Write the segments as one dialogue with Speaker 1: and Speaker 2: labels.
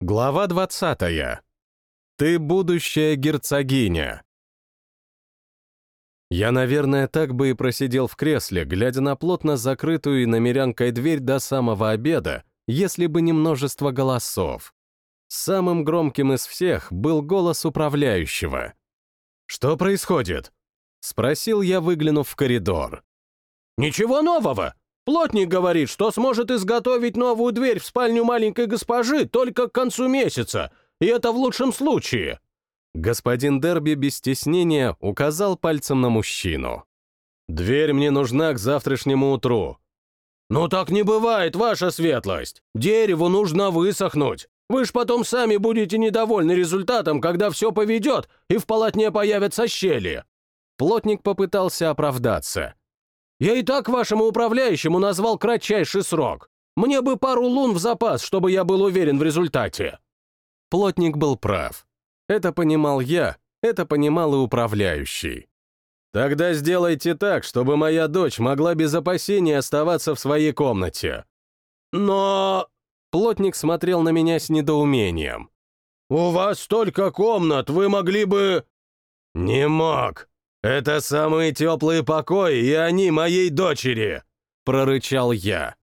Speaker 1: Глава 20. Ты будущая герцогиня. Я, наверное, так бы и просидел в кресле, глядя на плотно закрытую иномерянкой дверь до самого обеда, если бы не множество голосов. Самым громким из всех был голос управляющего. «Что происходит?» — спросил я, выглянув в коридор.
Speaker 2: «Ничего нового. Плотник говорит, что сможет изготовить новую дверь в спальню маленькой госпожи только к концу месяца, и это в лучшем случае».
Speaker 1: Господин Дерби без стеснения указал пальцем на мужчину. «Дверь мне нужна к завтрашнему утру».
Speaker 2: «Ну так не бывает, ваша светлость. Дереву нужно высохнуть. Вы ж потом сами будете недовольны результатом, когда все поведет, и в полотне появятся щели».
Speaker 1: Плотник попытался оправдаться.
Speaker 2: «Я и так вашему управляющему назвал кратчайший срок. Мне бы пару лун в запас, чтобы я был уверен в результате».
Speaker 1: Плотник был прав. Это понимал я, это понимал и управляющий. «Тогда сделайте так, чтобы моя дочь могла без опасений оставаться в своей комнате».
Speaker 2: «Но...»
Speaker 1: Плотник смотрел на меня с недоумением.
Speaker 2: «У вас столько комнат, вы могли бы...»
Speaker 1: «Не мог. Это самые теплые покои, и они моей дочери!» Прорычал я.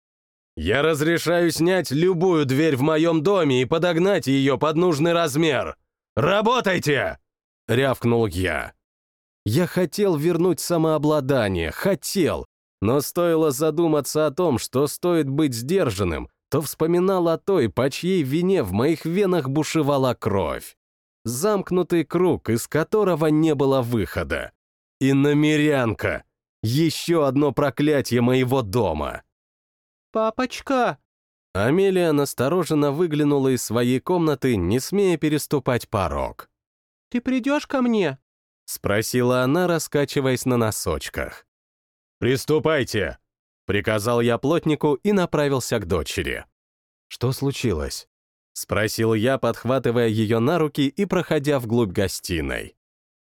Speaker 1: «Я разрешаю снять любую дверь в моем доме и подогнать ее под нужный размер. Работайте!» Рявкнул я. Я хотел вернуть самообладание, хотел, но стоило задуматься о том, что стоит быть сдержанным, то вспоминал о той, по чьей вине в моих венах бушевала кровь. Замкнутый круг, из которого не было выхода. И намерянка. Еще одно проклятие моего дома.
Speaker 3: «Папочка!»
Speaker 1: Амелия настороженно выглянула из своей комнаты, не смея переступать порог.
Speaker 3: «Ты придешь ко мне?»
Speaker 1: — спросила она, раскачиваясь на носочках. «Приступайте!» Приказал я плотнику и направился к дочери. «Что случилось?» Спросил я, подхватывая ее на руки и проходя вглубь гостиной.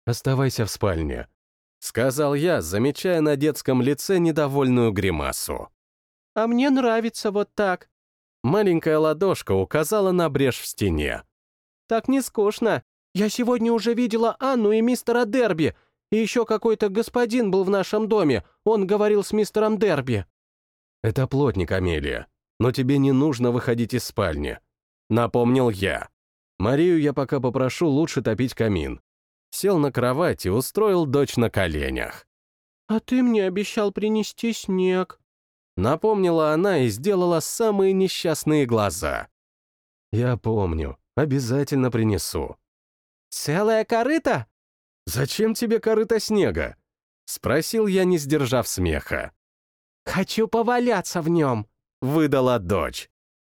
Speaker 1: «Оставайся в спальне», — сказал я, замечая на детском лице недовольную гримасу.
Speaker 3: «А мне нравится вот так».
Speaker 1: Маленькая ладошка указала на брешь в стене.
Speaker 3: «Так не скучно. Я сегодня уже видела Анну и мистера Дерби, и еще какой-то господин был в нашем доме, он говорил с мистером Дерби».
Speaker 1: «Это плотник, Амелия, но тебе не нужно выходить из спальни», — напомнил я. «Марию я пока попрошу лучше топить камин». Сел на кровать и устроил дочь на коленях.
Speaker 3: «А ты мне обещал принести снег», —
Speaker 1: напомнила она и сделала самые несчастные глаза. «Я помню, обязательно принесу».
Speaker 3: «Целая корыта?»
Speaker 1: «Зачем тебе корыто снега?» — спросил я, не сдержав смеха.
Speaker 3: «Хочу поваляться в нем», —
Speaker 1: выдала дочь.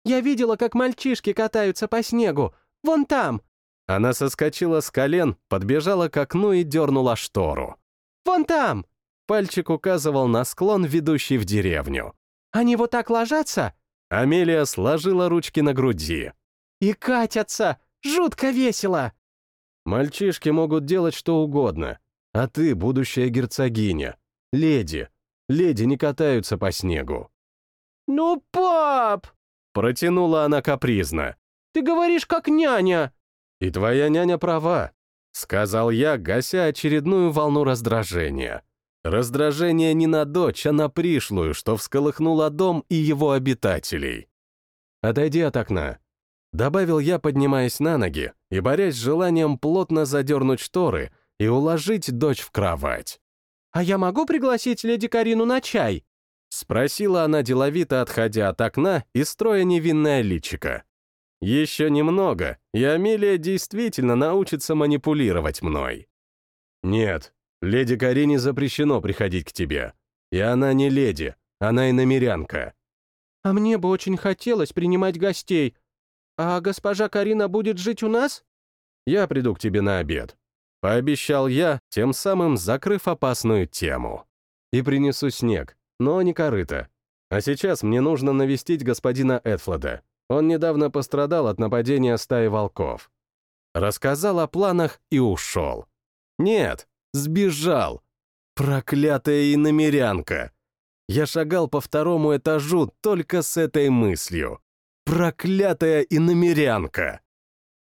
Speaker 3: «Я видела, как мальчишки катаются по снегу. Вон там».
Speaker 1: Она соскочила с колен, подбежала к окну и дернула штору.
Speaker 3: «Вон там!»
Speaker 1: Пальчик указывал на склон, ведущий в деревню.
Speaker 3: «Они вот так ложатся?»
Speaker 1: Амелия сложила ручки на груди.
Speaker 3: «И катятся! Жутко весело!»
Speaker 1: Мальчишки могут делать что угодно, а ты будущая герцогиня, леди. Леди не катаются по снегу.
Speaker 3: «Ну, пап!»
Speaker 1: — протянула она капризно.
Speaker 3: «Ты говоришь, как няня!»
Speaker 1: «И твоя няня права», — сказал я, гася очередную волну раздражения. Раздражение не на дочь, а на пришлую, что всколыхнуло дом и его обитателей. «Отойди от окна», — добавил я, поднимаясь на ноги и борясь с желанием плотно задернуть шторы и уложить дочь в кровать.
Speaker 3: «А я могу пригласить леди Карину на чай?»
Speaker 1: — спросила она деловито, отходя от окна и строя невинное личико. «Еще немного, и Амелия действительно научится манипулировать мной». «Нет, леди Карине запрещено приходить к тебе. И она не леди, она и намерянка».
Speaker 3: «А мне бы очень хотелось принимать гостей. А госпожа Карина будет жить у нас?»
Speaker 1: «Я приду к тебе на обед. Пообещал я, тем самым закрыв опасную тему. И принесу снег, но не корыто. А сейчас мне нужно навестить господина Эдфлода. Он недавно пострадал от нападения стаи волков. Рассказал о планах и ушел. Нет, сбежал. Проклятая иномерянка. Я шагал по второму этажу только с этой мыслью. Проклятая иномерянка!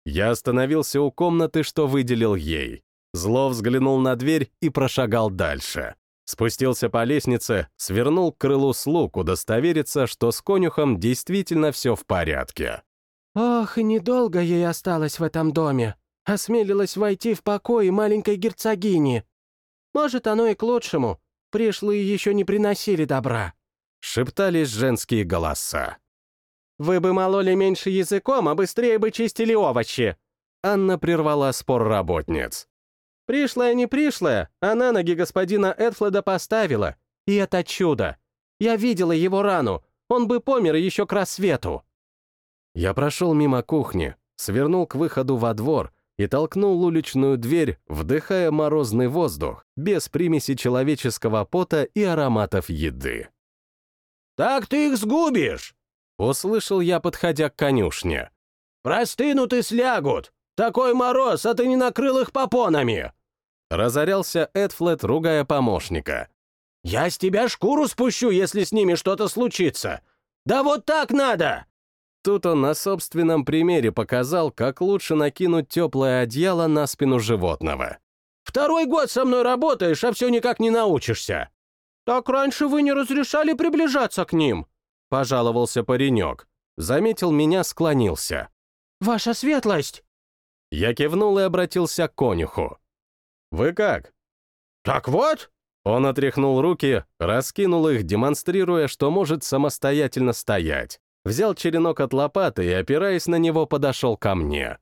Speaker 1: Я остановился у комнаты, что выделил ей. Зло взглянул на дверь и прошагал дальше. Спустился по лестнице, свернул к крылу слуг, удостовериться, что с конюхом действительно все в порядке.
Speaker 3: «Ох, недолго ей осталось в этом доме. Осмелилась войти в покой маленькой герцогини. Может, оно и к лучшему. Пришлые еще не приносили добра».
Speaker 1: Шептались женские голоса.
Speaker 3: «Вы бы мололи меньше языком, а быстрее бы чистили овощи!»
Speaker 1: Анна прервала спор работниц.
Speaker 3: Пришлая не пришлая, а на ноги господина Эдфледа поставила. И это чудо. Я видела его рану. Он бы помер еще к рассвету.
Speaker 1: Я прошел мимо кухни, свернул к выходу во двор и толкнул уличную дверь, вдыхая морозный воздух, без примеси человеческого пота и ароматов еды.
Speaker 2: «Так ты их сгубишь!»
Speaker 1: — услышал я, подходя к конюшне.
Speaker 2: «Простынут и слягут! Такой мороз, а ты не накрыл их попонами!»
Speaker 1: Разорялся Эдфлет, ругая помощника.
Speaker 2: «Я с тебя шкуру спущу, если с ними что-то случится! Да вот так надо!»
Speaker 1: Тут он на собственном примере показал, как лучше накинуть теплое одеяло на спину животного.
Speaker 2: «Второй год со мной работаешь, а все никак не научишься!»
Speaker 3: «Так раньше вы не разрешали приближаться к ним!» — пожаловался паренек. Заметил меня, склонился. «Ваша светлость!»
Speaker 1: Я кивнул и обратился к конюху. «Вы как?»
Speaker 2: «Так вот!»
Speaker 1: Он отряхнул руки, раскинул их, демонстрируя, что может самостоятельно стоять. Взял черенок от лопаты и, опираясь на него, подошел ко мне.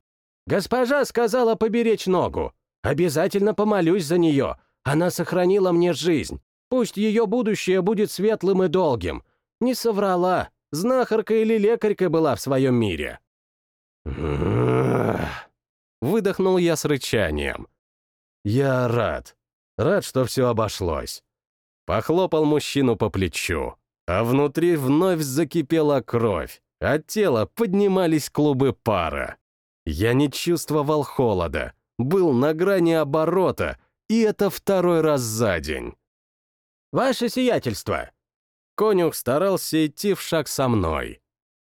Speaker 2: «Госпожа сказала поберечь ногу. Обязательно помолюсь за нее. Она сохранила мне жизнь. Пусть ее будущее будет светлым и долгим. Не соврала. Знахарка или лекарька была в своем мире».
Speaker 1: Выдохнул я с рычанием. Я рад. Рад, что все обошлось. Похлопал мужчину по плечу, а внутри вновь закипела кровь, от тела поднимались клубы пара. Я не чувствовал холода, был на грани оборота, и это второй раз за день.
Speaker 2: «Ваше сиятельство!»
Speaker 1: Конюх старался идти в шаг со мной.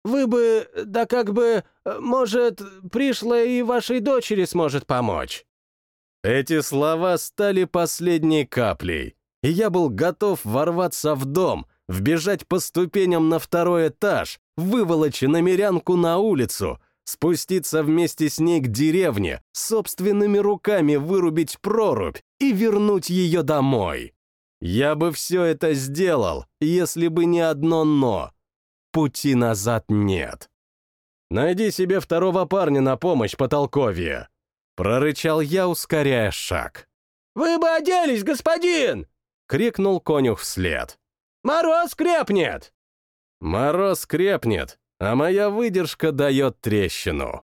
Speaker 2: «Вы бы, да как бы, может, пришла и вашей дочери сможет помочь?»
Speaker 1: Эти слова стали последней каплей, и я был готов ворваться в дом, вбежать по ступеням на второй этаж, выволочь намерянку на улицу, спуститься вместе с ней к деревне, собственными руками вырубить прорубь и вернуть ее домой. Я бы все это сделал, если бы не одно «но». Пути назад нет. Найди себе второго парня на помощь по толковье. Прорычал я, ускоряя шаг.
Speaker 2: «Вы бы оделись, господин!»
Speaker 1: — крикнул конюх вслед.
Speaker 2: «Мороз крепнет!»
Speaker 1: «Мороз крепнет, а моя выдержка дает трещину».